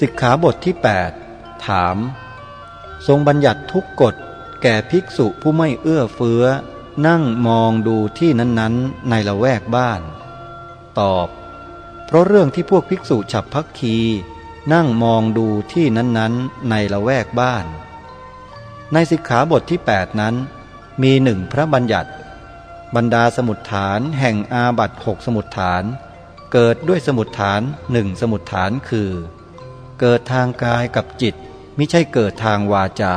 สิกขาบทที่ 8 ถาม ทรงบัญญัติทุกกฎแก่ภิกษุผู้ไม่เอื้อเฟื้อ นั่งมองดูที่นั้นๆ ในละแวกบ้าน ตอบ เพราะเรื่องที่พวกภิกษุฉับพักคี นั่งมองดูที่นั้นๆ ในละแวกบ้าน ในสิกขาบทที่ 8 นั้น มีหนึ่งพระบัญญัติ บรรดาสมุดฐานแห่งอาบัตหกสมุดฐาน เกิดด้วยสมุดฐานหนึ่งสมุดฐานคือ เกิดทางกายกับจิตไม่ใช่เกิดทางวาจา